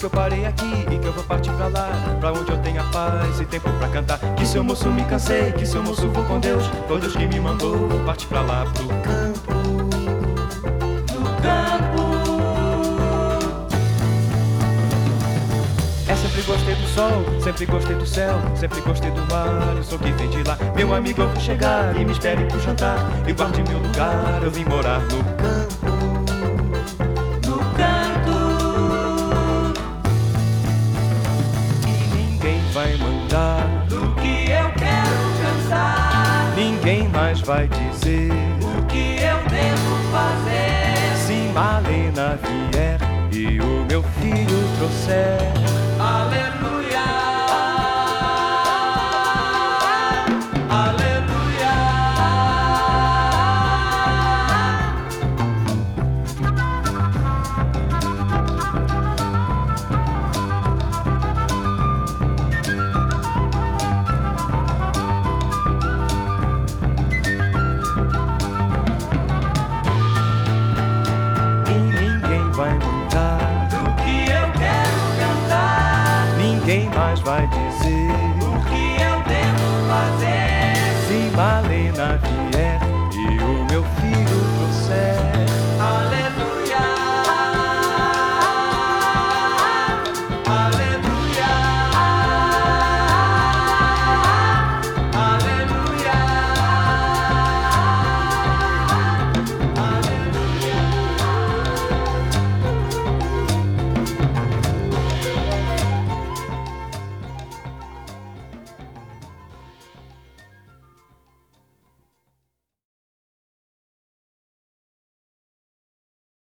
que eu parei aqui e que eu vou partir pra lá, pra onde eu tenha paz e tempo pra cantar. Que seu moço me cansei, que seu moço vou com Deus. Foi Deus que me mandou partir pra lá pro campo. No campo. É sempre gostei do sol, sempre gostei do céu, sempre gostei do mar, eu sou que vem de lá. Meu amigo, eu vou chegar e me espere pro jantar. E guarde meu lugar, eu vim morar no campo. Vai dizer o que eu devo fazer. Se Malena vier e o meu filho trouxer Mais vai dizer o que eu devo fazer. Se Malena vier e o meu filho trouxer